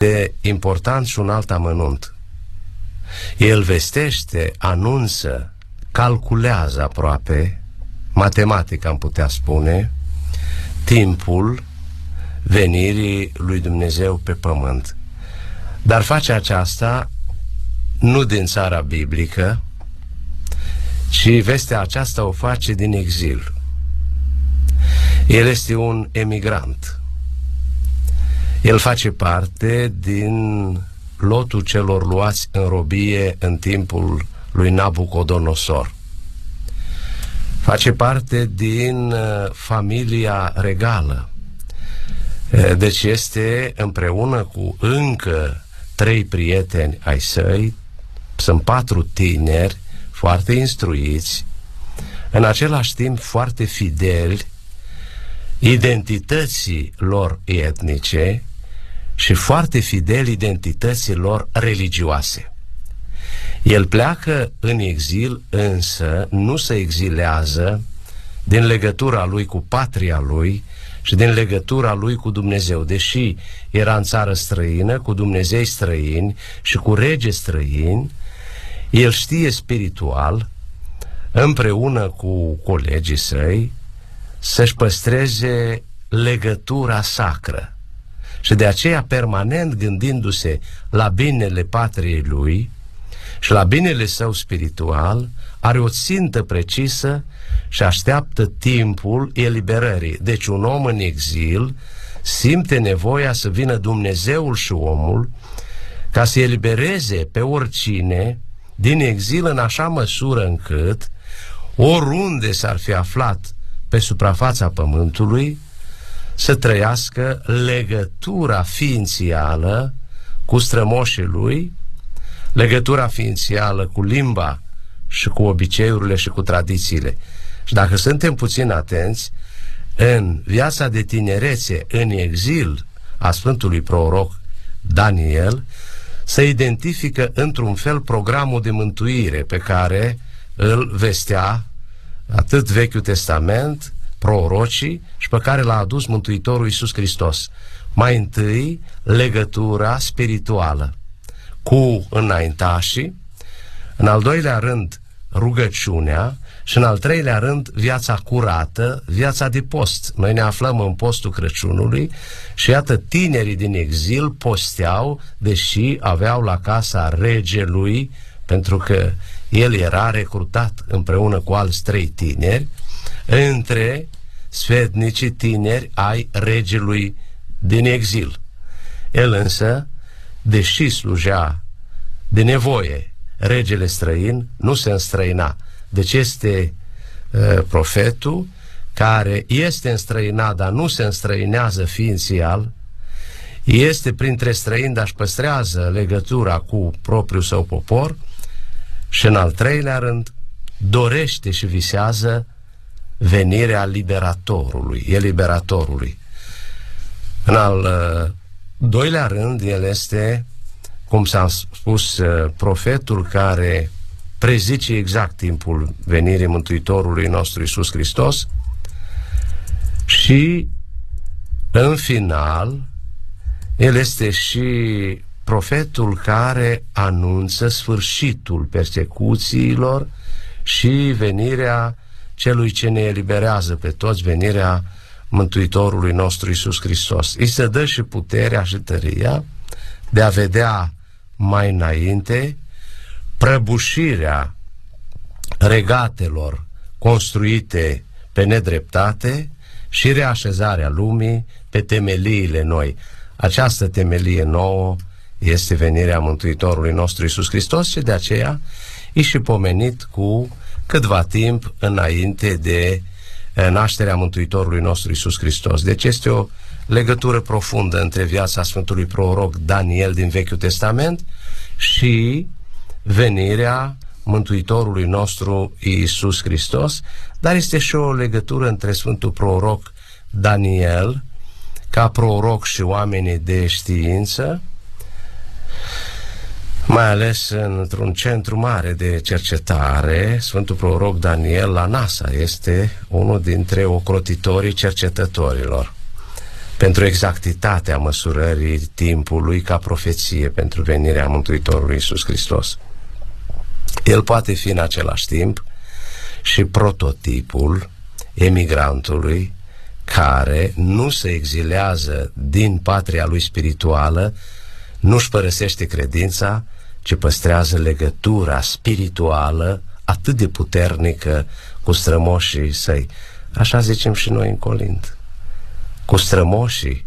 de important și un alt amănunt. El vestește, anunță, calculează aproape, matematic am putea spune, timpul venirii lui Dumnezeu pe pământ. Dar face aceasta nu din țara biblică, ci vestea aceasta o face din exil. El este un emigrant. El face parte din lotul celor luați în robie în timpul lui Nabucodonosor. Face parte din uh, familia regală. Uh, deci este împreună cu încă trei prieteni ai săi, sunt patru tineri foarte instruiți, în același timp foarte fideli identității lor etnice și foarte fideli identității lor religioase. El pleacă în exil, însă nu se exilează din legătura lui cu patria lui și din legătura lui cu Dumnezeu. Deși era în țară străină, cu Dumnezei străini și cu rege străini, el știe spiritual, împreună cu colegii săi, să-și păstreze legătura sacră. Și de aceea, permanent gândindu-se la binele patriei lui și la binele său spiritual, are o țintă precisă și așteaptă timpul eliberării. Deci un om în exil simte nevoia să vină Dumnezeul și omul ca să elibereze pe oricine din exil în așa măsură încât oriunde s-ar fi aflat pe suprafața pământului să trăiască legătura ființială cu strămoșii lui, legătura ființială cu limba și cu obiceiurile și cu tradițiile. Și dacă suntem puțin atenți, în viața de tinerețe, în exil a Sfântului Proroc Daniel, se identifică într-un fel programul de mântuire pe care îl vestea atât Vechiul Testament, prorocii și pe care l-a adus Mântuitorul Iisus Hristos. Mai întâi, legătura spirituală cu înaintașii, în al doilea rând, rugăciunea și în al treilea rând, viața curată, viața de post. Noi ne aflăm în postul Crăciunului și iată, tinerii din exil posteau, deși aveau la casa regelui, pentru că el era recrutat împreună cu alți trei tineri, între sfetnicii tineri ai regelui din exil. El însă, deși slujea de nevoie regele străin, nu se înstrăina. Deci este uh, profetul care este înstrăinat, dar nu se înstrăinează ființial, este printre străini, dar își păstrează legătura cu propriul său popor și în al treilea rând dorește și visează venirea liberatorului, eliberatorului. În al uh, doilea rând, el este, cum s-a spus, uh, profetul care prezice exact timpul venirii Mântuitorului nostru Isus Hristos și, în final, el este și profetul care anunță sfârșitul persecuțiilor și venirea celui ce ne eliberează pe toți, venirea Mântuitorului nostru Isus Hristos. Îi se dă și puterea și tăria de a vedea mai înainte prăbușirea regatelor construite pe nedreptate și reașezarea lumii pe temeliile noi. Această temelie nouă este venirea Mântuitorului nostru Isus Hristos și de aceea e și pomenit cu câtva timp înainte de eh, nașterea Mântuitorului nostru Isus Hristos. Deci este o legătură profundă între viața Sfântului Proroc Daniel din Vechiul Testament și venirea Mântuitorului nostru Iisus Hristos, dar este și o legătură între Sfântul Proroc Daniel, ca proroc și oamenii de știință, mai ales într-un centru mare de cercetare, Sfântul Proroc Daniel la NASA este unul dintre ocrotitorii cercetătorilor. pentru exactitatea măsurării timpului ca profeție pentru venirea Mântuitorului Iisus Hristos. El poate fi în același timp și prototipul emigrantului care nu se exilează din patria lui spirituală, nu-și părăsește credința, ci păstrează legătura spirituală atât de puternică cu strămoșii săi. Așa zicem și noi în Colint. Cu strămoșii,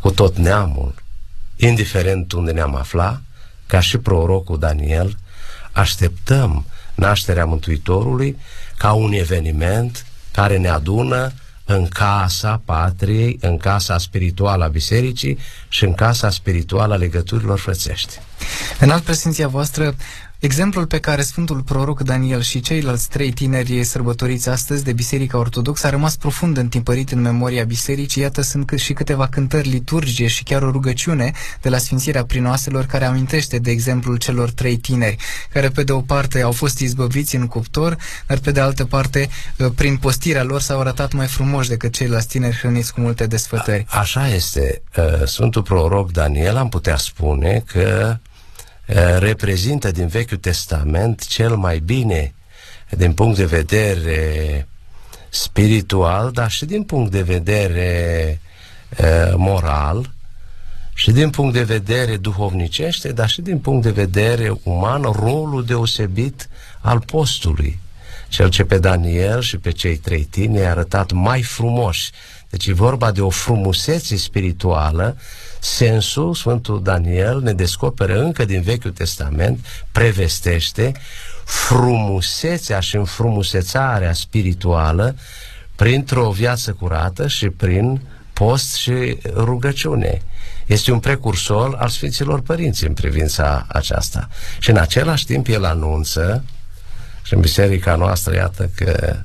cu tot neamul, indiferent unde ne-am afla, ca și prorocul Daniel, așteptăm nașterea Mântuitorului ca un eveniment care ne adună în casa patriei, în casa spirituală a bisericii și în casa spirituală a legăturilor frățești. În alt prezenția voastră, Exemplul pe care Sfântul Proroc Daniel și ceilalți trei tineri sărbătoriți astăzi de Biserica Ortodoxă a rămas profund întipărit în memoria bisericii. Iată, sunt și câteva cântări liturgie și chiar o rugăciune de la Sfințirea Prinoaselor care amintește de exemplul celor trei tineri, care pe de o parte au fost izbăviți în cuptor, dar pe de altă parte, prin postirea lor s-au arătat mai frumoși decât ceilalți tineri hrăniți cu multe desfătări. A, așa este. Sfântul Proroc Daniel am putea spune că Eh, reprezintă din Vechiul Testament cel mai bine din punct de vedere spiritual, dar și din punct de vedere uh, moral și din punct de vedere duhovnicește, dar și din punct de vedere uman, rolul deosebit al postului. Cel ce pe Daniel și pe cei trei tini a arătat mai frumoși. Deci e vorba de o frumusețe spirituală sensul, Sfântul Daniel ne descoperă încă din Vechiul Testament, prevestește frumusețea și înfrumusețarea spirituală printr-o viață curată și prin post și rugăciune. Este un precursor al Sfinților Părinți în privința aceasta. Și în același timp el anunță, și în biserica noastră, iată că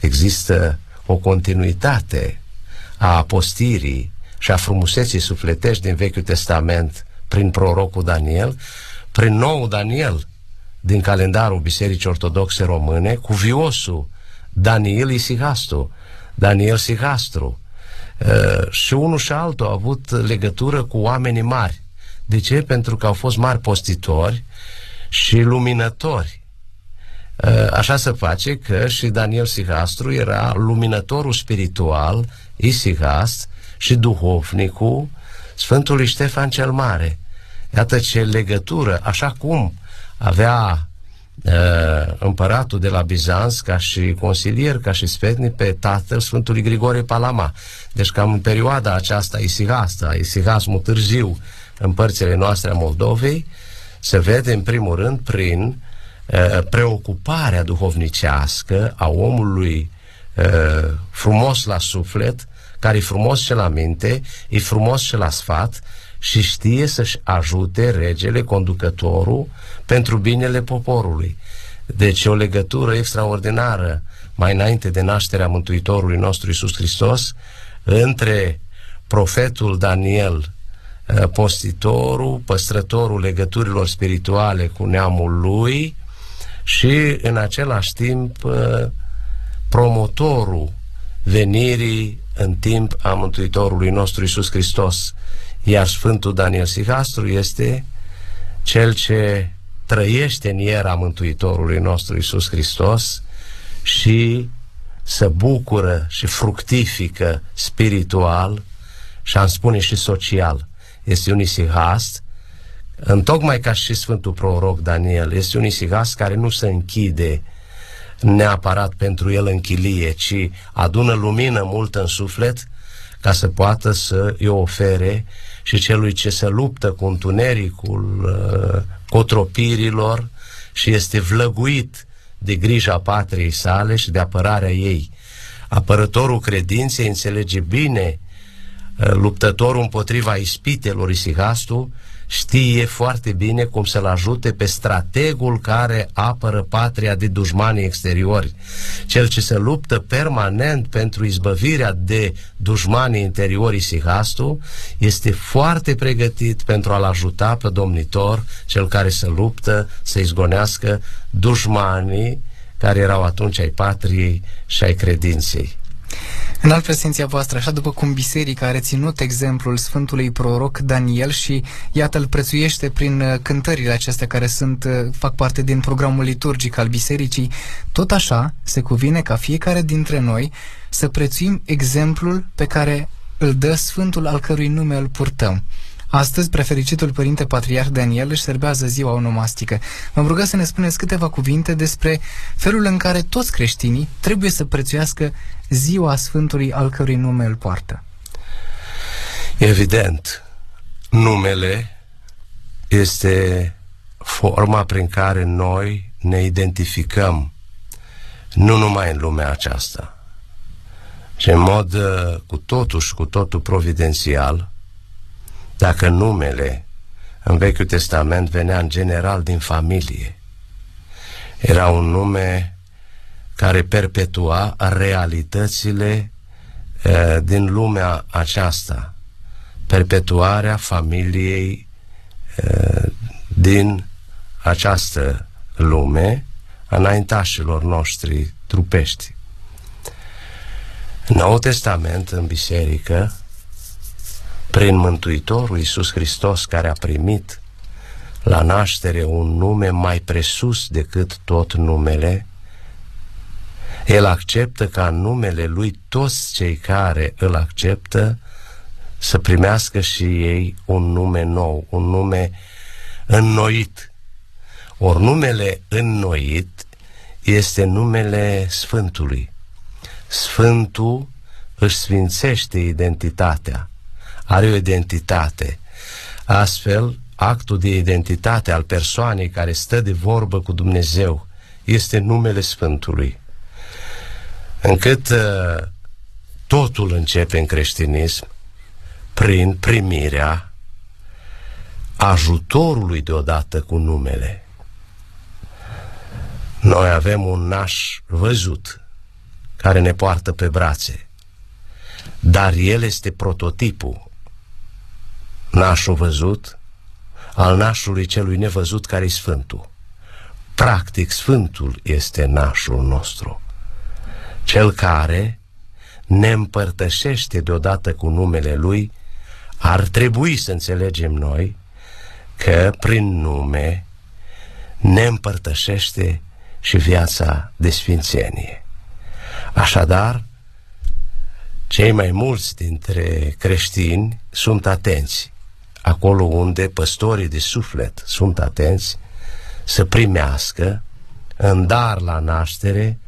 există o continuitate a apostirii și a frumuseții sufletești din Vechiul Testament prin prorocul Daniel, prin nou Daniel din calendarul Bisericii Ortodoxe Române, cu viosul Daniel Isihastru, Daniel Sihastru. Uh, și unul și altul au avut legătură cu oamenii mari. De ce? Pentru că au fost mari postitori și luminători. Uh, așa se face că și Daniel Sihastru era luminătorul spiritual, Isihast, și duhovnicul Sfântului Ștefan cel Mare. Iată ce legătură, așa cum avea uh, împăratul de la Bizanț ca și consilier, ca și sfetnic pe tatăl Sfântului Grigore Palama. Deci cam în perioada aceasta isihastă, isihasmul târziu în părțile noastre a Moldovei, se vede în primul rând prin uh, preocuparea duhovnicească a omului uh, frumos la suflet, care e frumos și la minte, e frumos și la sfat și știe să-și ajute regele, conducătorul, pentru binele poporului. Deci o legătură extraordinară mai înainte de nașterea Mântuitorului nostru Isus Hristos între profetul Daniel, eh, postitorul, păstrătorul legăturilor spirituale cu neamul lui și în același timp eh, promotorul venirii în timp a Mântuitorului nostru Isus Hristos. Iar Sfântul Daniel Sihastru este cel ce trăiește în iera Mântuitorului nostru Isus Hristos și se bucură și fructifică spiritual și am spune și social. Este un isihast, întocmai ca și Sfântul Proroc Daniel, este un isihast care nu se închide neapărat pentru el în chilie, ci adună lumină multă în suflet ca să poată să îi ofere și celui ce se luptă cu întunericul uh, cotropirilor și este vlăguit de grija patriei sale și de apărarea ei. Apărătorul credinței înțelege bine uh, luptătorul împotriva ispitelor Isihastu știe foarte bine cum să-l ajute pe strategul care apără patria de dușmanii exteriori. Cel ce se luptă permanent pentru izbăvirea de dușmanii interiori Sihastu este foarte pregătit pentru a-l ajuta pe domnitor, cel care se luptă să izgonească dușmanii care erau atunci ai patriei și ai credinței. În alt prezenția voastră, așa după cum biserica a reținut exemplul Sfântului Proroc Daniel și iată îl prețuiește prin uh, cântările acestea care sunt, uh, fac parte din programul liturgic al bisericii, tot așa se cuvine ca fiecare dintre noi să prețuim exemplul pe care îl dă Sfântul al cărui nume îl purtăm. Astăzi, prefericitul Părinte Patriarh Daniel își serbează ziua onomastică. Vă rugă să ne spuneți câteva cuvinte despre felul în care toți creștinii trebuie să prețuiască ziua Sfântului al cărui nume îl poartă. Evident, numele este forma prin care noi ne identificăm nu numai în lumea aceasta, ci în mod uh, cu totul și cu totul providențial, dacă numele în Vechiul Testament venea în general din familie. Era un nume care perpetua realitățile uh, din lumea aceasta, perpetuarea familiei uh, din această lume, înaintașilor noștri trupești. În Noul Testament, în biserică, prin Mântuitorul Iisus Hristos, care a primit la naștere un nume mai presus decât tot numele, el acceptă ca în numele lui toți cei care îl acceptă să primească și ei un nume nou, un nume înnoit. Ori numele înnoit este numele Sfântului. Sfântul își sfințește identitatea, are o identitate. Astfel, actul de identitate al persoanei care stă de vorbă cu Dumnezeu este numele Sfântului. Încât uh, totul începe în creștinism prin primirea ajutorului deodată cu numele. Noi avem un naș văzut care ne poartă pe brațe, dar el este prototipul nașul văzut al nașului celui nevăzut care e Sfântul. Practic, Sfântul este nașul nostru, cel care ne împărtășește deodată cu numele Lui, ar trebui să înțelegem noi că prin nume ne împărtășește și viața de sfințenie. Așadar, cei mai mulți dintre creștini sunt atenți acolo unde păstorii de suflet sunt atenți să primească în dar la naștere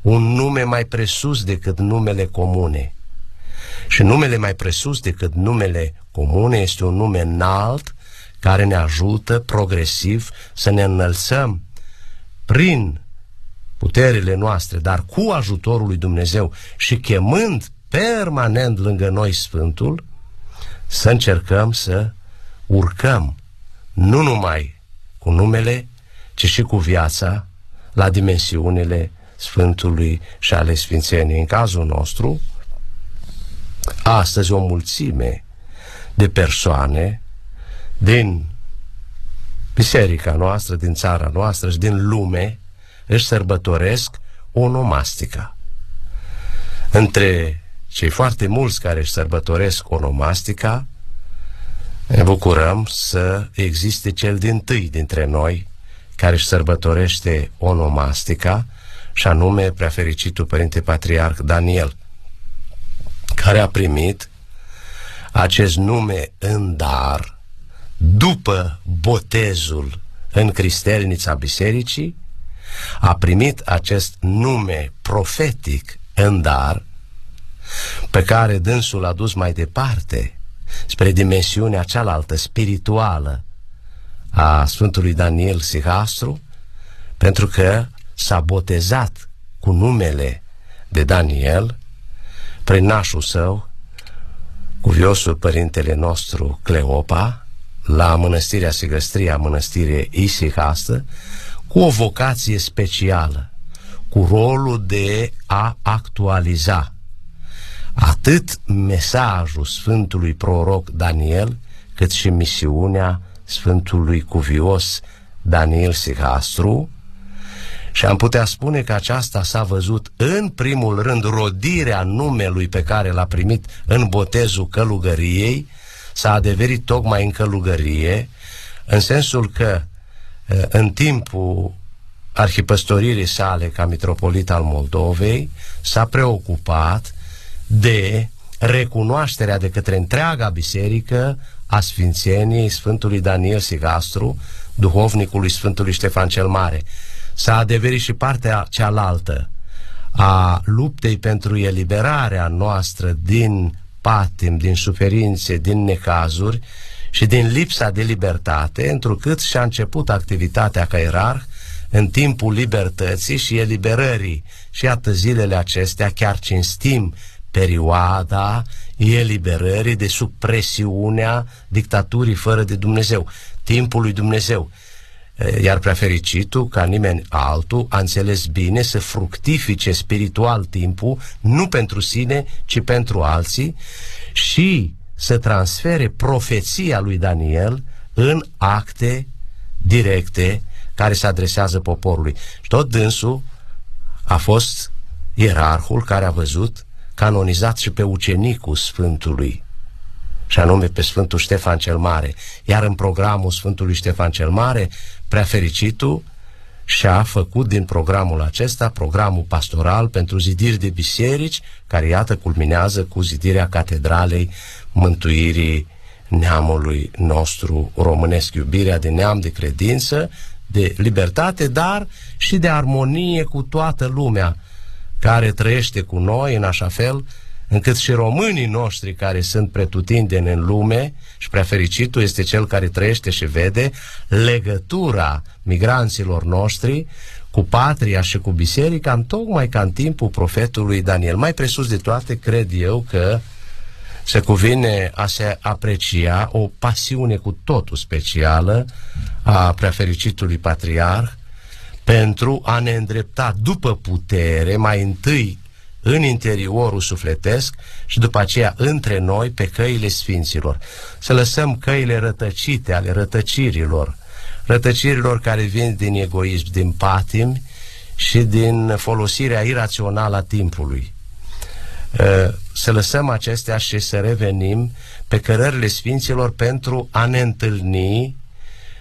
un nume mai presus decât numele comune. Și numele mai presus decât numele comune este un nume înalt care ne ajută progresiv să ne înălțăm prin puterile noastre, dar cu ajutorul lui Dumnezeu și chemând permanent lângă noi Sfântul, să încercăm să urcăm nu numai cu numele, ci și cu viața la dimensiunile Sfântului și ale Sfințenii. În cazul nostru, astăzi o mulțime de persoane din biserica noastră, din țara noastră și din lume își sărbătoresc onomastica. Între cei foarte mulți care își sărbătoresc onomastica, ne bucurăm să existe cel din tâi dintre noi care își sărbătorește onomastica și anume preafericitul Părinte Patriarh Daniel, care a primit acest nume în dar după botezul în cristelnița bisericii, a primit acest nume profetic în dar pe care dânsul a dus mai departe spre dimensiunea cealaltă, spirituală, a Sfântului Daniel Sihastru, pentru că s-a botezat cu numele de Daniel prin nașul său, cuviosul părintele nostru Cleopa, la mănăstirea Sigăstria, mănăstire Isihastă, cu o vocație specială, cu rolul de a actualiza atât mesajul Sfântului Proroc Daniel, cât și misiunea Sfântului Cuvios Daniel Sihastru. Și am putea spune că aceasta s-a văzut în primul rând rodirea numelui pe care l-a primit în botezul călugăriei, s-a adeverit tocmai în călugărie, în sensul că în timpul arhipăstoririi sale ca mitropolit al Moldovei s-a preocupat de recunoașterea de către întreaga biserică a Sfințeniei Sfântului Daniel Sigastru, duhovnicului Sfântului Ștefan cel Mare. S-a adeverit și partea cealaltă a luptei pentru eliberarea noastră din patim, din suferințe, din necazuri și din lipsa de libertate, întrucât și-a început activitatea ca ierarh în timpul libertății și eliberării. Și iată zilele acestea chiar cinstim perioada eliberării de sub presiunea dictaturii fără de Dumnezeu, timpul lui Dumnezeu. Iar prefericitul, ca nimeni altul, a înțeles bine să fructifice spiritual timpul, nu pentru sine, ci pentru alții și să transfere profeția lui Daniel în acte directe care se adresează poporului. Și tot dânsul a fost ierarhul care a văzut canonizat și pe ucenicul Sfântului, și anume pe Sfântul Ștefan cel Mare. Iar în programul Sfântului Ștefan cel Mare, prefericitul și-a făcut din programul acesta programul pastoral pentru zidiri de biserici, care iată culminează cu zidirea catedralei mântuirii neamului nostru românesc, iubirea de neam, de credință, de libertate, dar și de armonie cu toată lumea care trăiește cu noi în așa fel încât și românii noștri care sunt pretutindeni în lume și prea fericitul este cel care trăiește și vede legătura migranților noștri cu patria și cu biserica, în tocmai ca în timpul profetului Daniel. Mai presus de toate, cred eu că se cuvine a se aprecia o pasiune cu totul specială a preafericitului patriarh pentru a ne îndrepta după putere, mai întâi în interiorul sufletesc și după aceea între noi pe căile sfinților. Să lăsăm căile rătăcite ale rătăcirilor, rătăcirilor care vin din egoism, din patim și din folosirea irațională a timpului. Ă, să lăsăm acestea și să revenim pe cărările sfinților pentru a ne întâlni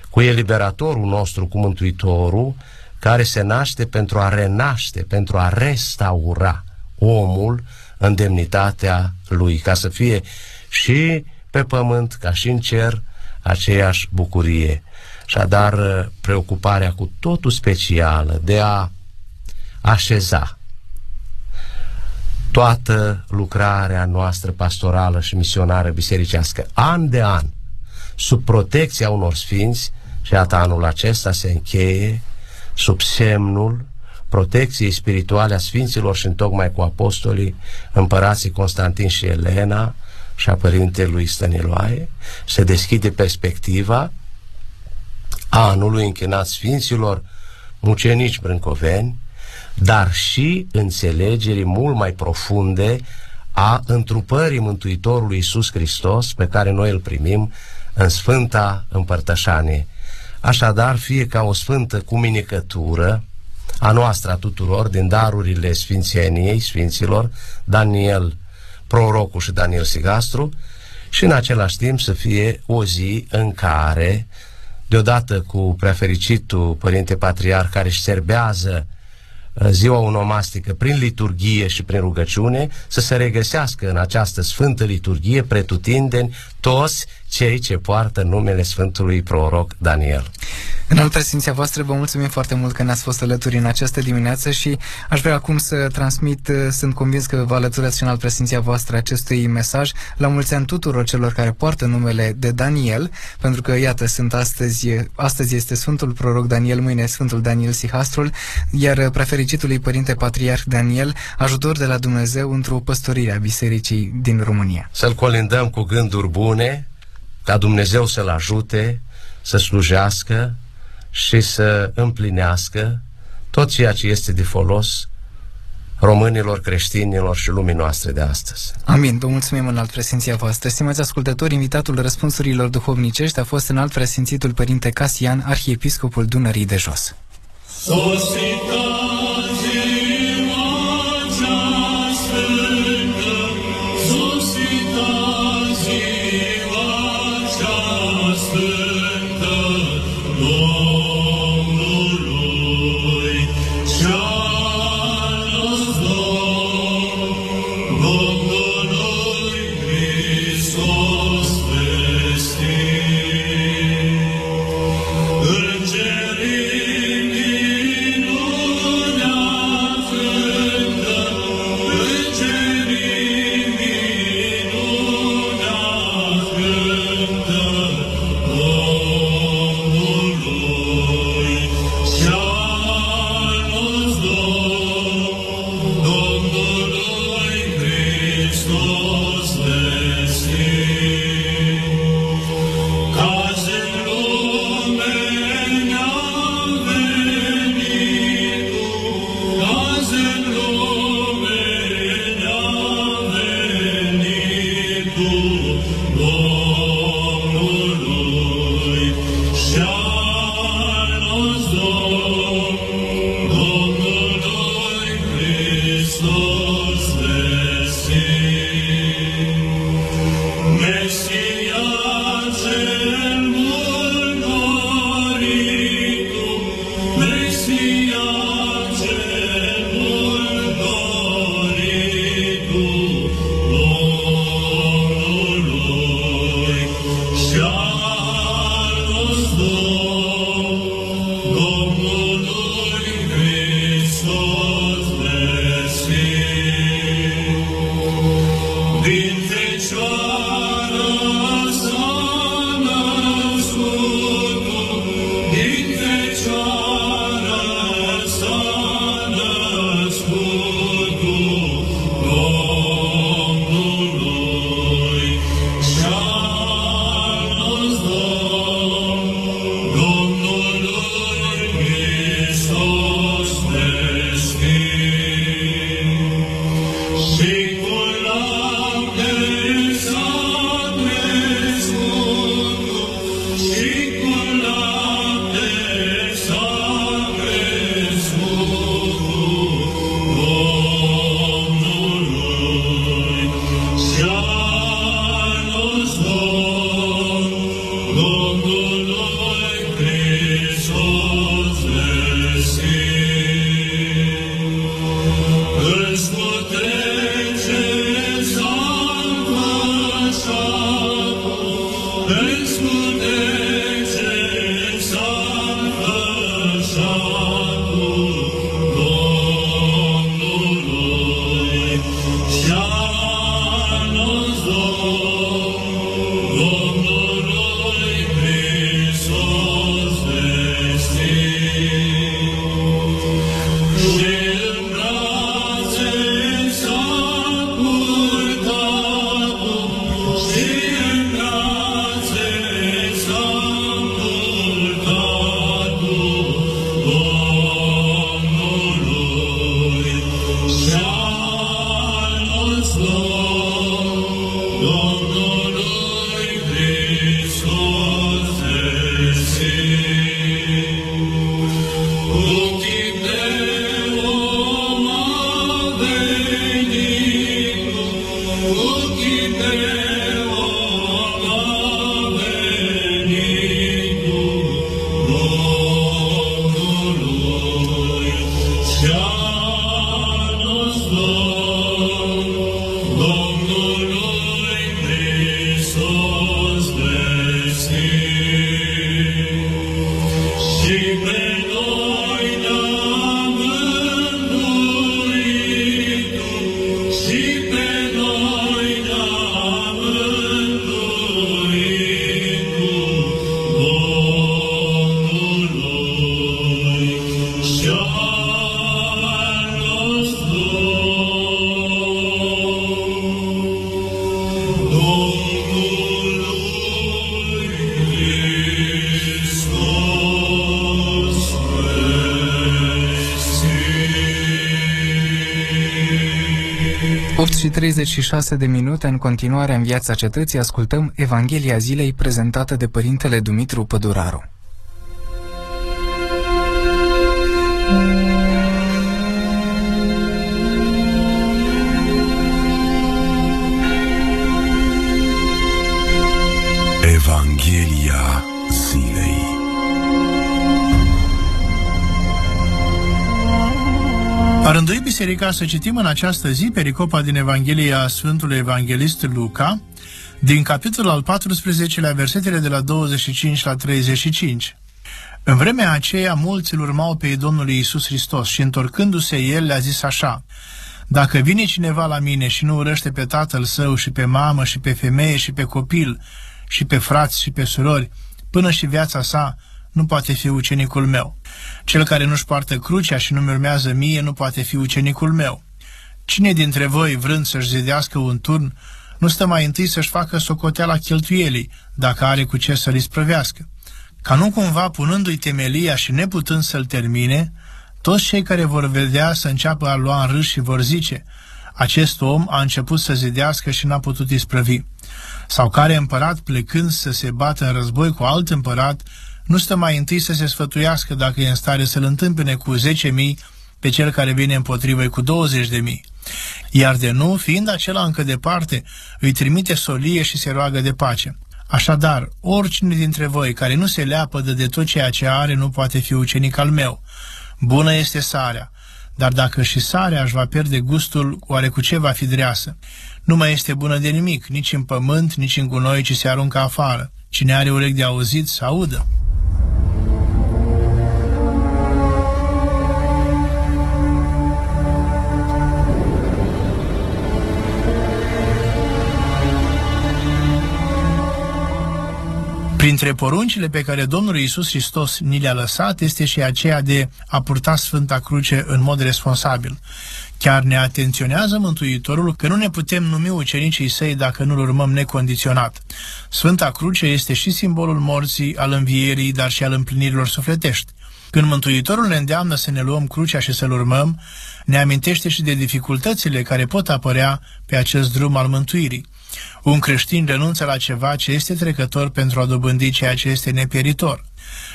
cu eliberatorul nostru, cu Mântuitorul, care se naște pentru a renaște, pentru a restaura omul în demnitatea lui, ca să fie și pe pământ, ca și în cer, aceeași bucurie. Așadar, preocuparea cu totul specială de a așeza toată lucrarea noastră pastorală și misionară bisericească, an de an, sub protecția unor sfinți, și iată anul acesta se încheie sub semnul protecției spirituale a Sfinților și tocmai cu apostolii împărații Constantin și Elena și a părintelui Stăniloae, se deschide perspectiva anului închinat Sfinților mucenici brâncoveni, dar și înțelegerii mult mai profunde a întrupării Mântuitorului Iisus Hristos pe care noi îl primim în Sfânta Împărtășanie Așadar, fie ca o sfântă cuminicătură a noastră a tuturor din darurile Sfințeniei, Sfinților, Daniel Prorocul și Daniel Sigastru, și în același timp să fie o zi în care, deodată cu prefericitul Părinte Patriar care își serbează uh, ziua onomastică prin liturghie și prin rugăciune, să se regăsească în această sfântă liturghie pretutindeni toți cei ce poartă numele Sfântului Proroc Daniel. În altă prezenția voastră, vă mulțumim foarte mult că ne-ați fost alături în această dimineață și aș vrea acum să transmit, uh, sunt convins că vă alăturați și în altă prezenția voastră acestui mesaj. La mulți ani tuturor celor care poartă numele de Daniel, pentru că, iată, sunt astăzi, astăzi este Sfântul Proroc Daniel, mâine Sfântul Daniel Sihastrul, iar prefericitului Părinte Patriarh Daniel, ajutor de la Dumnezeu într-o păstorire a Bisericii din România. Să-l colindăm cu gânduri bune, ca Dumnezeu să-l ajute să slujească și să împlinească tot ceea ce este de folos românilor, creștinilor și lumii noastre de astăzi. Amin. Vă mulțumim în alt presinția voastră. Stimați ascultători, invitatul răspunsurilor duhovnicești a fost în alt presințitul Părinte Casian, arhiepiscopul Dunării de Jos. și 36 de minute în continuare în viața cetății ascultăm Evanghelia zilei prezentată de Părintele Dumitru Păduraru. Biserica să citim în această zi pericopa din Evanghelia Sfântului Evanghelist Luca, din capitolul al 14-lea, versetele de la 25 la 35. În vremea aceea, mulți îl urmau pe Domnul Iisus Hristos și întorcându-se el le-a zis așa, Dacă vine cineva la mine și nu urăște pe tatăl său și pe mamă și pe femeie și pe copil și pe frați și pe surori, până și viața sa, nu poate fi ucenicul meu. Cel care nu-și poartă crucea și nu-mi urmează mie, nu poate fi ucenicul meu. Cine dintre voi, vrând să-și zidească un turn, nu stă mai întâi să-și facă socoteala cheltuielii, dacă are cu ce să-l isprăvească? Ca nu cumva, punându-i temelia și neputând să-l termine, toți cei care vor vedea să înceapă a lua în râs și vor zice, acest om a început să zidească și n-a putut isprăvi. Sau care împărat, plecând să se bată în război cu alt împărat, nu stă mai întâi să se sfătuiască dacă e în stare să-l întâmpine cu 10.000 pe cel care vine împotrivă cu 20.000. Iar de nu, fiind acela încă departe, îi trimite solie și se roagă de pace. Așadar, oricine dintre voi care nu se leapădă de tot ceea ce are nu poate fi ucenic al meu. Bună este sarea, dar dacă și sarea își va pierde gustul, oare cu ce va fi dreasă? Nu mai este bună de nimic, nici în pământ, nici în gunoi, ci se aruncă afară. Cine are urechi de auzit, să audă. Printre poruncile pe care Domnul Iisus Hristos ni le-a lăsat este și aceea de a purta Sfânta Cruce în mod responsabil. Chiar ne atenționează Mântuitorul că nu ne putem numi ucenicii săi dacă nu-L urmăm necondiționat. Sfânta Cruce este și simbolul morții, al învierii, dar și al împlinirilor sufletești. Când Mântuitorul ne îndeamnă să ne luăm crucea și să-L urmăm, ne amintește și de dificultățile care pot apărea pe acest drum al mântuirii. Un creștin renunță la ceva ce este trecător pentru a dobândi ceea ce este nepieritor.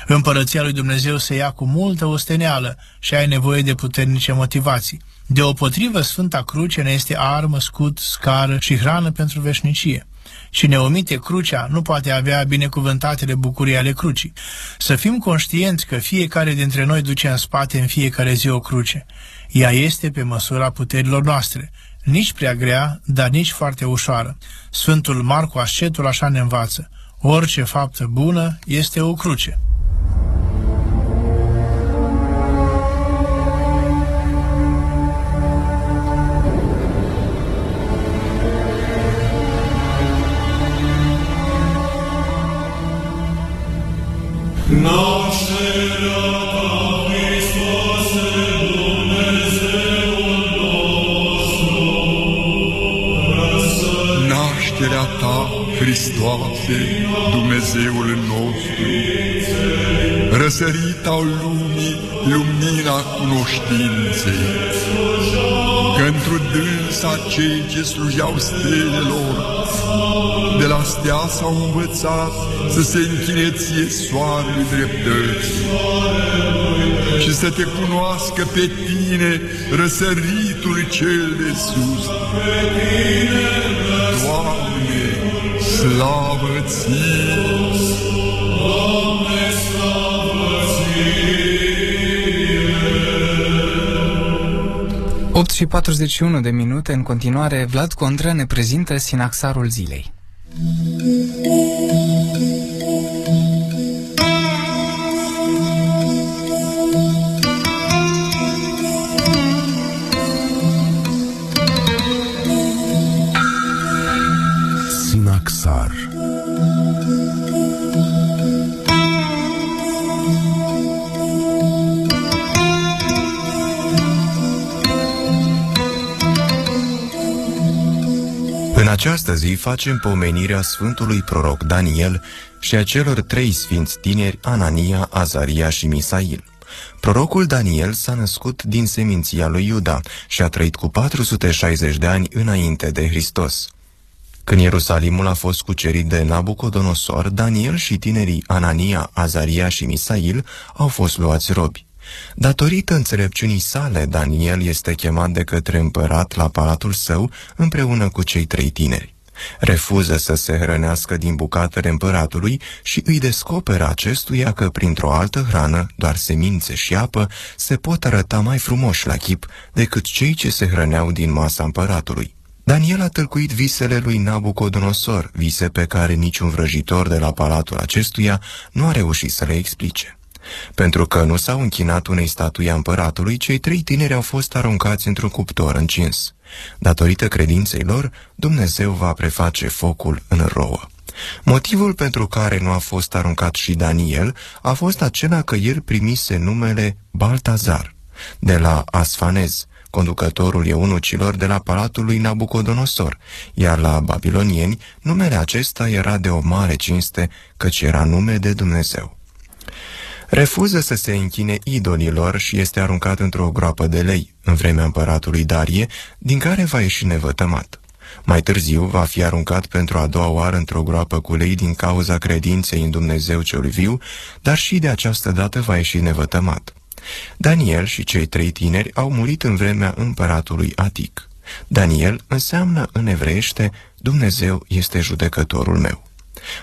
Împărăția lui Dumnezeu se ia cu multă osteneală și ai nevoie de puternice motivații. Deopotrivă, Sfânta Cruce ne este armă, scut, scară și hrană pentru veșnicie. Cine omite crucea nu poate avea binecuvântatele bucurii ale crucii. Să fim conștienți că fiecare dintre noi duce în spate în fiecare zi o cruce. Ea este pe măsura puterilor noastre nici prea grea, dar nici foarte ușoară. Sfântul Marcu Ascetul așa ne învață. Orice faptă bună este o cruce. Nașterea Hristoase, Dumnezeul nostru, răsărit al lumii, lumina cunoștinței, că într-o dânsa cei ce slujau stelelor, de la stea s-au învățat să se închine ție soarele dreptății. Și să te cunoască pe tine răsăritul cel de sus. Doamne, Slavă ție! Doamne, slavă ție! 8 și 41 de minute, în continuare, Vlad Condră ne prezintă Sinaxarul zilei. Această zi facem pomenirea Sfântului Proroc Daniel și a celor trei sfinți tineri, Anania, Azaria și Misail. Prorocul Daniel s-a născut din seminția lui Iuda și a trăit cu 460 de ani înainte de Hristos. Când Ierusalimul a fost cucerit de Nabucodonosor, Daniel și tinerii Anania, Azaria și Misail au fost luați robi. Datorită înțelepciunii sale, Daniel este chemat de către împărat la palatul său împreună cu cei trei tineri. Refuză să se hrănească din bucatele împăratului și îi descoperă acestuia că printr-o altă hrană, doar semințe și apă, se pot arăta mai frumoși la chip decât cei ce se hrăneau din masa împăratului. Daniel a tâlcuit visele lui Nabucodonosor, vise pe care niciun vrăjitor de la palatul acestuia nu a reușit să le explice. Pentru că nu s-au închinat unei statui a împăratului, cei trei tineri au fost aruncați într-un cuptor încins. Datorită credinței lor, Dumnezeu va preface focul în rouă. Motivul pentru care nu a fost aruncat și Daniel a fost acela că el primise numele Baltazar, de la Asfanez, conducătorul eunucilor de la palatul lui Nabucodonosor, iar la babilonieni numele acesta era de o mare cinste, căci era nume de Dumnezeu. Refuză să se închine idolilor și este aruncat într-o groapă de lei, în vremea împăratului Darie, din care va ieși nevătămat. Mai târziu va fi aruncat pentru a doua oară într-o groapă cu lei din cauza credinței în Dumnezeu cel viu, dar și de această dată va ieși nevătămat. Daniel și cei trei tineri au murit în vremea împăratului Atic. Daniel înseamnă în evreiește Dumnezeu este judecătorul meu.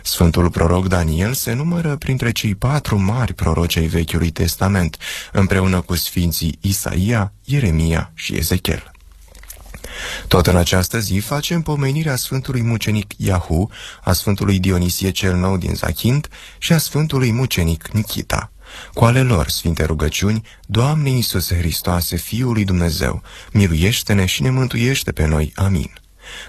Sfântul proroc Daniel se numără printre cei patru mari proroci ai Vechiului Testament, împreună cu sfinții Isaia, Ieremia și Ezechiel. Tot în această zi facem pomenirea Sfântului Mucenic Iahu, a Sfântului Dionisie cel Nou din Zachint și a Sfântului Mucenic Nikita. Cu ale lor, sfinte rugăciuni, Doamne Iisuse Hristoase, Fiul lui Dumnezeu, miluiește-ne și ne mântuiește pe noi. Amin.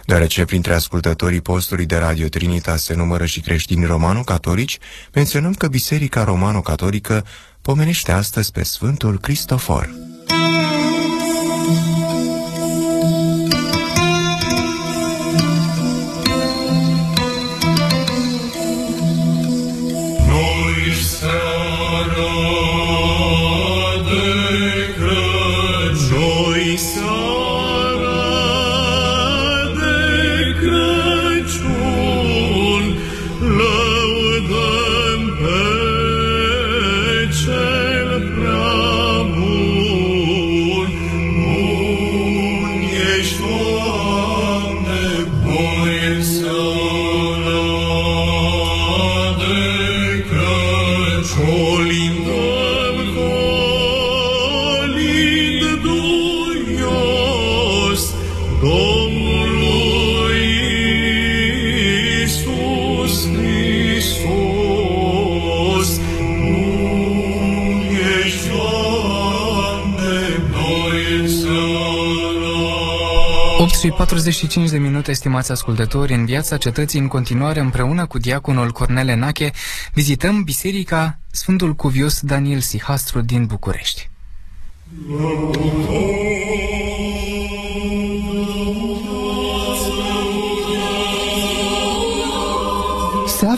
Deoarece printre ascultătorii postului de Radio Trinita se numără și creștini romano-catolici, menționăm că Biserica Romano-Catolică pomenește astăzi pe Sfântul Cristofor. Și 45 de minute, estimați ascultători, în viața cetății, în continuare, împreună cu diaconul Cornele Nache, vizităm Biserica Sfântul Cuvios Daniel Sihastru din București. Se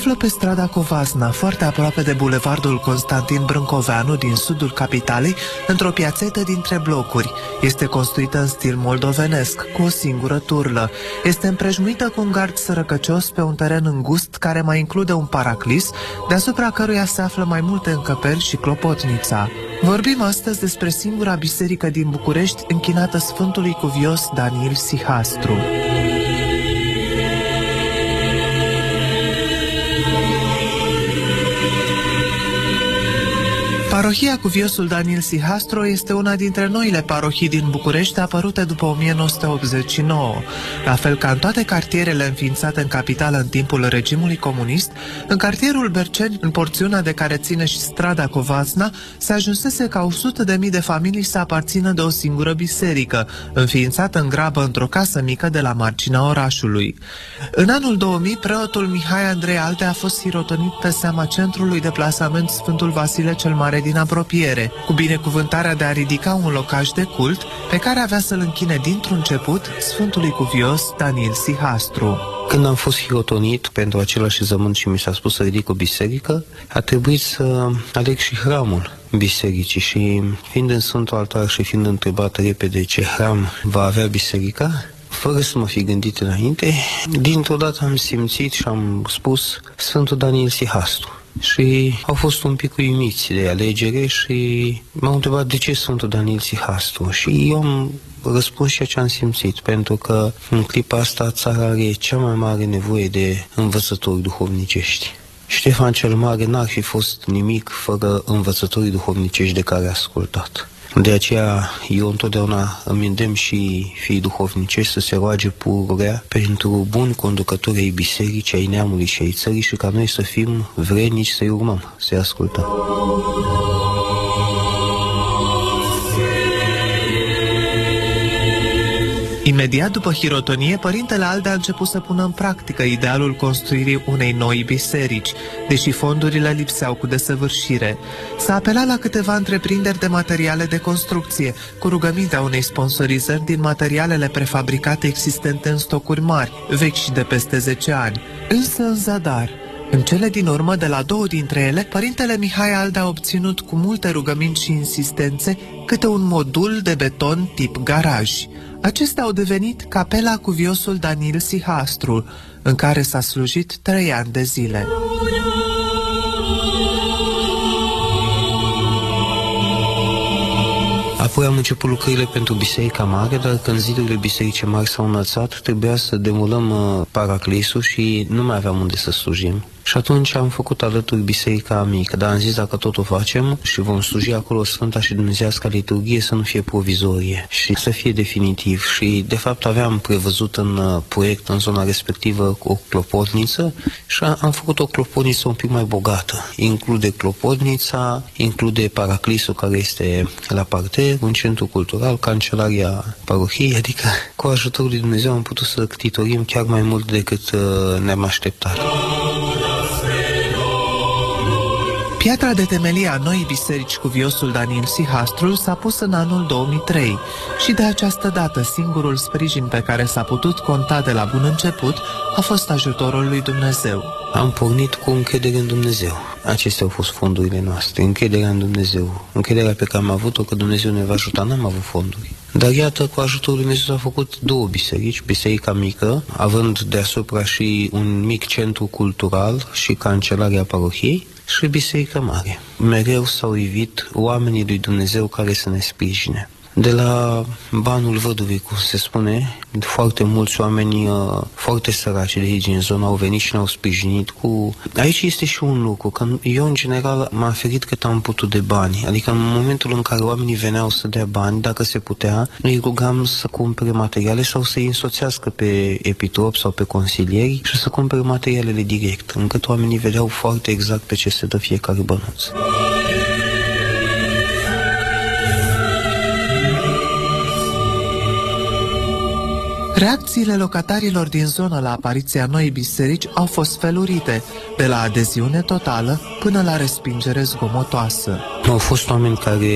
află pe strada Covasna, foarte aproape de bulevardul Constantin Brâncoveanu din sudul capitalei, într-o piațetă dintre blocuri. Este construită în stil moldovenesc, cu o singură turlă. Este împrejmuită cu un gard sărăcăcios pe un teren îngust care mai include un paraclis, deasupra căruia se află mai multe încăperi și clopotnița. Vorbim astăzi despre singura biserică din București închinată Sfântului Cuvios Daniel Sihastru. Parohia Cuviosul Daniel Sihastro este una dintre noile parohii din București apărute după 1989. La fel ca în toate cartierele înființate în capitală în timpul regimului comunist, în cartierul Berceni, în porțiunea de care ține și strada Covazna, se ajunsese ca 100 de mii de familii să aparțină de o singură biserică, înființată în grabă într-o casă mică de la marginea orașului. În anul 2000, preotul Mihai Andrei Alte a fost sirotonit pe seama centrului de plasament Sfântul Vasile cel Mare din apropiere, cu binecuvântarea de a ridica un locaj de cult pe care avea să-l închine dintr-un început Sfântului Cuvios Daniel Sihastru. Când am fost hirotonit pentru acel așezământ și mi s-a spus să ridic o biserică, a trebuit să aleg și hramul bisericii și fiind în Sfântul Altar și fiind întrebat repede ce hram va avea biserica, fără să mă fi gândit înainte, dintr-o dată am simțit și am spus Sfântul Daniel Sihastru. Și au fost un pic uimiți de alegere și m-au întrebat de ce Sfântul Daniel Sihastru și eu am răspuns și ce am simțit, pentru că în clipa asta țara are cea mai mare nevoie de învățători duhovnicești. Ștefan cel Mare n-ar fi fost nimic fără învățătorii duhovnicești de care a ascultat. De aceea eu întotdeauna îmi îndemn și fii duhovnicești să se roage pururea pentru buni conducători ai bisericii, ai neamului și ai țării și ca noi să fim vrenici să-i urmăm, să-i ascultăm. Imediat după hirotonie, părintele Alde a început să pună în practică idealul construirii unei noi biserici, deși fondurile lipseau cu desăvârșire. S-a apelat la câteva întreprinderi de materiale de construcție, cu rugămintea unei sponsorizări din materialele prefabricate existente în stocuri mari, vechi și de peste 10 ani. Însă în zadar, în cele din urmă, de la două dintre ele, părintele Mihai Alde a obținut cu multe rugăminți și insistențe câte un modul de beton tip garaj. Acestea au devenit capela cu viosul Danil Sihastru, în care s-a slujit trei ani de zile. Apoi am început lucrările pentru Biserica Mare, dar când zidurile Bisericii Mari s-au înălțat, trebuia să demolăm uh, paraclisul și nu mai aveam unde să slujim. Și atunci am făcut alături biserica mică, dar am zis dacă tot o facem și vom sluji acolo Sfânta și Dumnezească liturghie să nu fie provizorie și să fie definitiv. Și de fapt aveam prevăzut în uh, proiect în zona respectivă o clopotniță și am făcut o clopotniță un pic mai bogată. Include clopotnița, include paraclisul care este la parter, un centru cultural, cancelaria parohiei, adică cu ajutorul lui Dumnezeu am putut să ctitorim chiar mai mult decât uh, ne-am așteptat. Piatra de temelie a noii biserici cu viosul Daniel Sihastrul s-a pus în anul 2003 și de această dată singurul sprijin pe care s-a putut conta de la bun început a fost ajutorul lui Dumnezeu. Am pornit cu încredere în Dumnezeu. Acestea au fost fondurile noastre, încrederea în Dumnezeu. Încrederea pe care am avut-o că Dumnezeu ne va ajuta, n-am avut fonduri. Dar iată, cu ajutorul lui Dumnezeu s-au făcut două biserici, biserica mică, având deasupra și un mic centru cultural și cancelaria parohiei, și Biserica Mare. Mereu s-au ivit oamenii lui Dumnezeu care să ne sprijine. De la banul văduvii, cum se spune, foarte mulți oameni uh, foarte săraci de aici în zona au venit și ne-au sprijinit cu... Aici este și un lucru, că eu în general m-am ferit cât am putut de bani. Adică în momentul în care oamenii veneau să dea bani, dacă se putea, îi rugam să cumpere materiale sau să-i însoțească pe epitrop sau pe consilieri și să cumpere materialele direct, încât oamenii vedeau foarte exact pe ce se dă fiecare bănuț. Reacțiile locatarilor din zonă la apariția noii biserici au fost felurite, de la adeziune totală până la respingere zgomotoasă. Au fost oameni care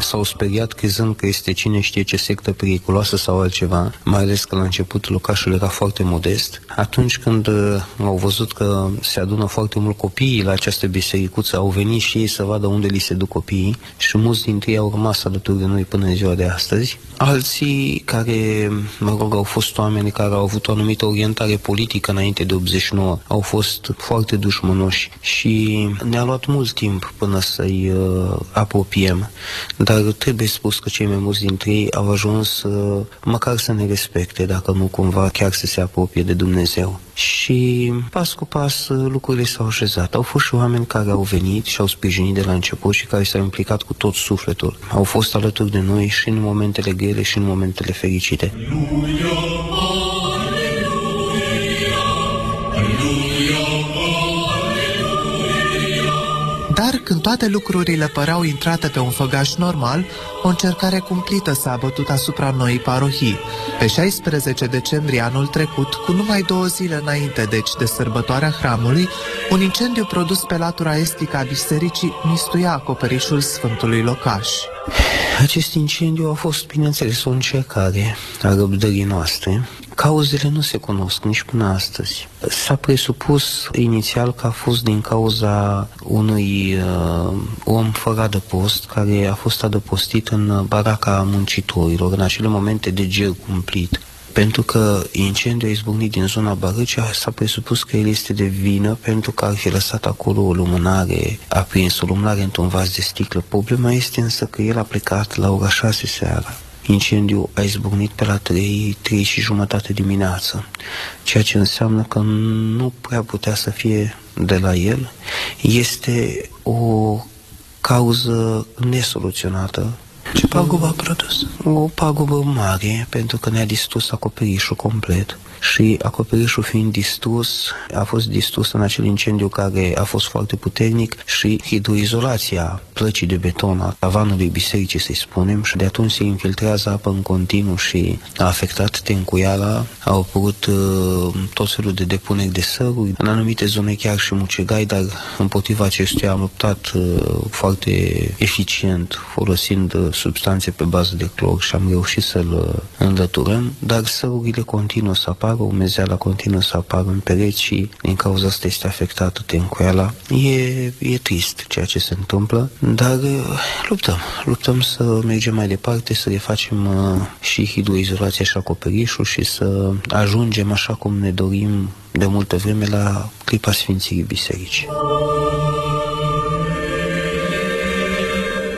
s-au speriat crezând că este cine știe ce sectă periculoasă sau altceva, mai ales că la început locașul era foarte modest. Atunci când uh, au văzut că se adună foarte mult copiii la această bisericuță, au venit și ei să vadă unde li se duc copiii și mulți dintre ei au rămas alături de noi până în ziua de astăzi. Alții care, mă rog, au fost oameni care au avut o anumită orientare politică înainte de 89, au fost foarte dușmănoși și ne-a luat mult timp până să-i uh, apropiem, dar trebuie spus că cei mai mulți dintre ei au ajuns uh, măcar să ne respecte, dacă nu cumva chiar să se apropie de Dumnezeu. Și pas cu pas uh, lucrurile s-au așezat. Au fost și oameni care au venit și au sprijinit de la început și care s-au implicat cu tot sufletul. Au fost alături de noi și în momentele grele și în momentele fericite. Dar când toate lucrurile păreau intrate pe un făgaș normal, o încercare cumplită s-a bătut asupra noii parohii. Pe 16 decembrie anul trecut, cu numai două zile înainte, deci de sărbătoarea hramului, un incendiu produs pe latura estică a bisericii mistuia acoperișul Sfântului Locaș. Acest incendiu a fost, bineînțeles, o încercare a răbdării noastre. Cauzele nu se cunosc nici până astăzi. S-a presupus inițial că a fost din cauza unui uh, om fără adăpost care a fost adăpostit în baraca muncitorilor în acele momente de ger cumplit. Pentru că incendiul a izbucnit din zona Barăcea, s-a presupus că el este de vină pentru că ar fi lăsat acolo o lumânare aprins, o lumânare într-un vas de sticlă. Problema este însă că el a plecat la ora 6 seara. Incendiul a izbucnit pe la 3, 3 și jumătate dimineață, ceea ce înseamnă că nu prea putea să fie de la el. Este o cauză nesoluționată ce pagubă a produs? O pagubă mare, pentru că ne-a distrus acoperișul complet și acoperișul fiind distrus, a fost distrus în acel incendiu care a fost foarte puternic și hidroizolația plăcii de beton a tavanului bisericii, să-i spunem, și de atunci se infiltrează apă în continuu și a afectat tencuiala, au apărut uh, tot felul de depuneri de săruri, în anumite zone chiar și mucegai, dar împotriva acestuia am luptat uh, foarte eficient, folosind uh, substanțe pe bază de clor și am reușit să-l uh, înlăturăm, dar sărurile continuă să apară, umezeala continuă să apară în pereți și din cauza asta este afectată tencuiala. E, e trist ceea ce se întâmplă, dar uh, luptăm. Luptăm să mergem mai departe, să refacem uh, și hidroizolația și acoperișul și să ajungem așa cum ne dorim de multă vreme la clipa Sfințirii Bisericii.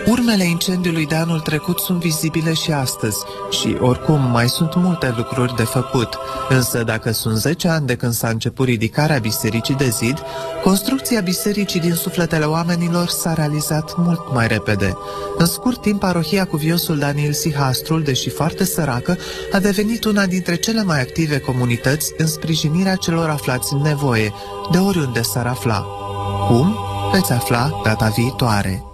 Urmele incendiului de anul trecut sunt vizibile și astăzi și oricum mai sunt multe lucruri de făcut. Însă dacă sunt 10 ani de când s-a început ridicarea bisericii de zid, construcția bisericii din sufletele oamenilor s-a realizat mult mai repede. În scurt timp, parohia cu viosul Daniel Sihastrul, deși foarte săracă, a devenit una dintre cele mai active comunități în sprijinirea celor aflați în nevoie, de oriunde s-ar afla. Cum? Veți afla data viitoare.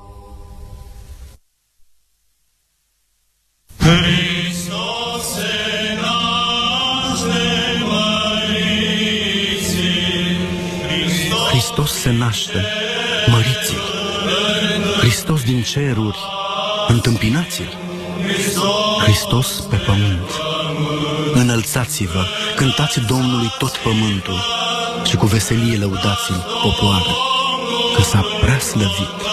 Hristos se naște, măriți-l! Hristos din ceruri, întâmpinați-l! Hristos pe pământ, înălțați-vă, cântați Domnului tot pământul și cu veselie lăudați-l, popoară, că s-a prea slăvit.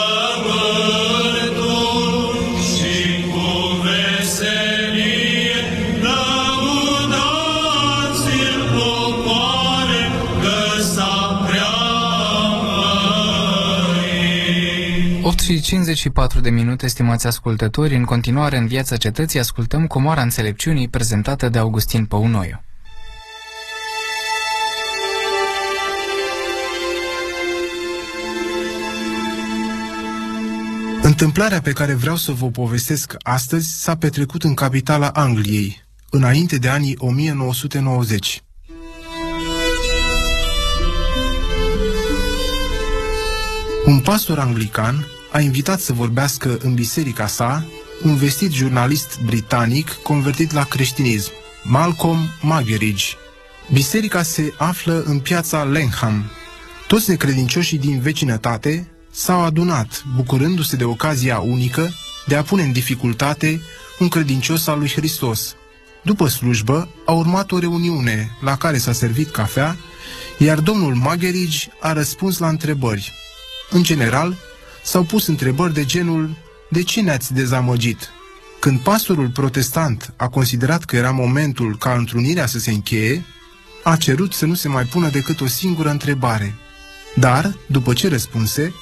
Și 54 de minute, stimați ascultători, în continuare în viața cetății ascultăm Comoara Înțelepciunii prezentată de Augustin Păunoiu. Întâmplarea pe care vreau să vă povestesc astăzi s-a petrecut în capitala Angliei, înainte de anii 1990. Un pastor anglican a invitat să vorbească în biserica sa un vestit jurnalist britanic convertit la creștinism, Malcolm Muggeridge. Biserica se află în piața Langham. Toți necredincioșii din vecinătate s-au adunat, bucurându-se de ocazia unică de a pune în dificultate un credincios al lui Hristos. După slujbă a urmat o reuniune la care s-a servit cafea, iar domnul Magheridge a răspuns la întrebări. În general, s-au pus întrebări de genul De ce ne-ați dezamăgit? Când pastorul protestant a considerat că era momentul ca întrunirea să se încheie, a cerut să nu se mai pună decât o singură întrebare. Dar, după ce răspunse,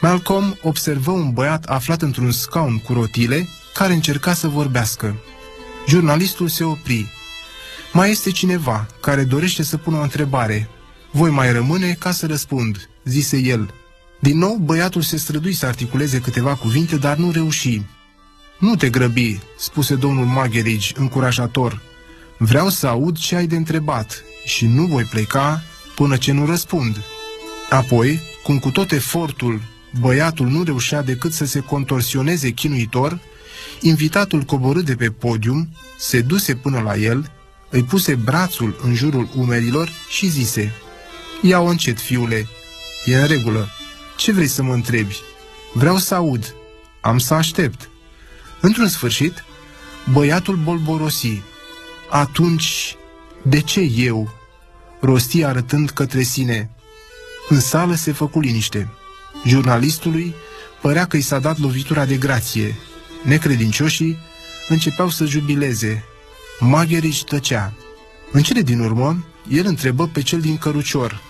Malcolm observă un băiat aflat într-un scaun cu rotile care încerca să vorbească. Jurnalistul se opri. Mai este cineva care dorește să pună o întrebare. Voi mai rămâne ca să răspund, zise el. Din nou, băiatul se strădui să articuleze câteva cuvinte, dar nu reuși. Nu te grăbi, spuse domnul Magherige, încurajator. Vreau să aud ce ai de întrebat și nu voi pleca până ce nu răspund. Apoi, cum cu tot efortul băiatul nu reușea decât să se contorsioneze chinuitor, invitatul coborâ de pe podium, se duse până la el, îi puse brațul în jurul umerilor și zise Ia-o încet, fiule, e în regulă, ce vrei să mă întrebi? Vreau să aud. Am să aștept. Într-un sfârșit, băiatul bolborosi. Atunci, de ce eu? Rosti arătând către sine. În sală se făcu liniște. Jurnalistului părea că i s-a dat lovitura de grație. Necredincioșii începeau să jubileze. Magherici tăcea. În cele din urmă, el întrebă pe cel din cărucior,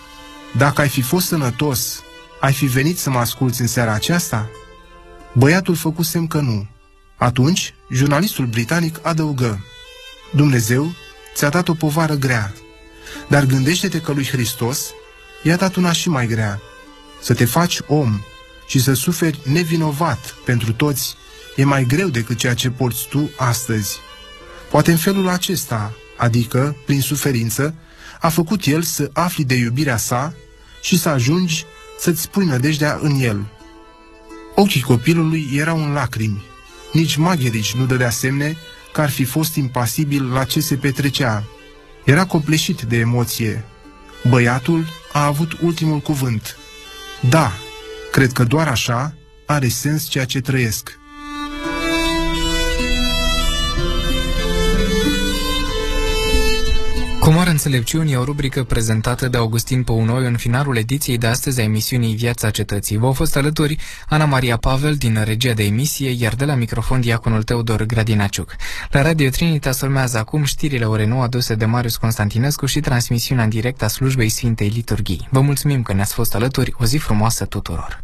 Dacă ai fi fost sănătos, ai fi venit să mă asculți în seara aceasta? Băiatul făcu semn că nu. Atunci, jurnalistul britanic adăugă, Dumnezeu ți-a dat o povară grea, dar gândește-te că lui Hristos i-a dat una și mai grea, să te faci om și să suferi nevinovat pentru toți e mai greu decât ceea ce porți tu astăzi. Poate în felul acesta, adică prin suferință, a făcut el să afli de iubirea sa și să ajungi să-ți pui nădejdea în el. Ochii copilului erau în lacrimi. Nici Magherici nu dădea semne că ar fi fost impasibil la ce se petrecea. Era copleșit de emoție. Băiatul a avut ultimul cuvânt. Da, cred că doar așa are sens ceea ce trăiesc. Comor Înțelepciuni e o rubrică prezentată de Augustin Păunoi în finalul ediției de astăzi a emisiunii Viața Cetății. V-au fost alături Ana Maria Pavel din regia de emisie, iar de la microfon diaconul Teodor Gradinaciuc. La Radio Trinitas urmează acum știrile ore 9 aduse de Marius Constantinescu și transmisiunea în direct a slujbei Sfintei Liturghii. Vă mulțumim că ne-ați fost alături, o zi frumoasă tuturor!